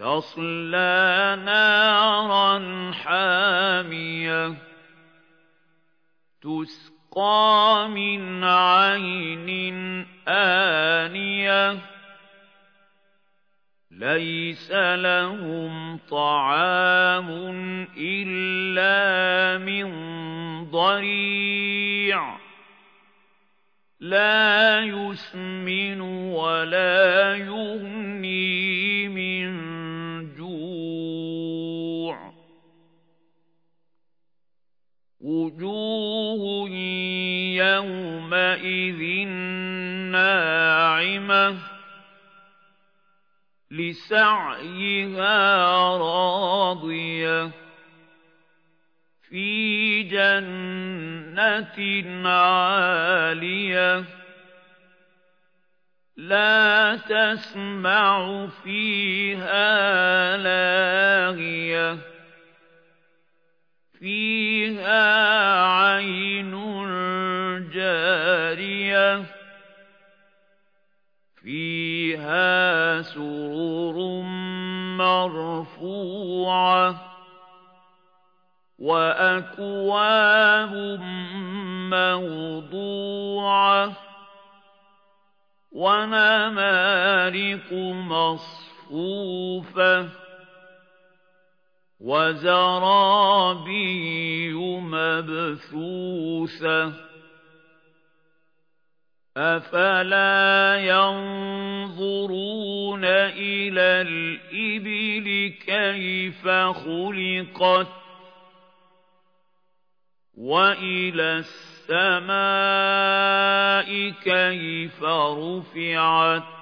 تصلى نارا حامية تسقى من عين آنية. ليس لهم طعام إلا من ضريع. لا يسمن ولا يغني. وجوه يومئذ ناعمة لسعيها راضية في جنة عالية لا تسمع فيها لاغية فيها عين جارية فيها سرور مرفوعة وأكواب موضوعة ونمارق مصفوفة. وزرابي مبثوثة أفلا ينظرون إلى الإبل كيف خلقت وإلى السماء كيف رفعت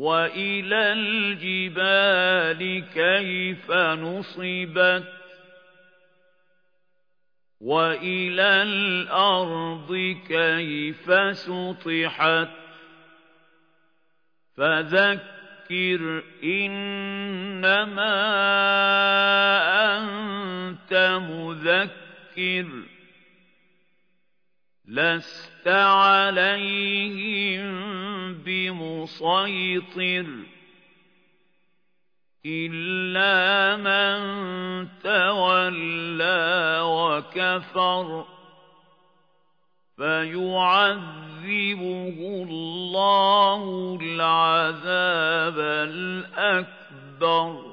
وَإِلَى الْجِبَالِ كَيْفَ نُصِبَتْ وَإِلَى الْأَرْضِ كَيْفَ سُطِحَتْ فَذَكِّرْ إِنَّمَا أَنْتَ مُذَكِّرٌ لَسْتَ عَلَيْهِمْ بمسيطر إلا من تولى وكفر فيعذبه الله العذاب الأكبر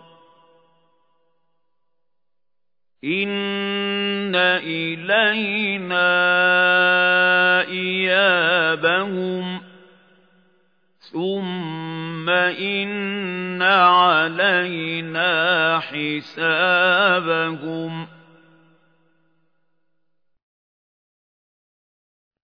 إن إلينا إيابهم ثُمَّ إِنَّ عَلَيْنَا حِسَابَهُم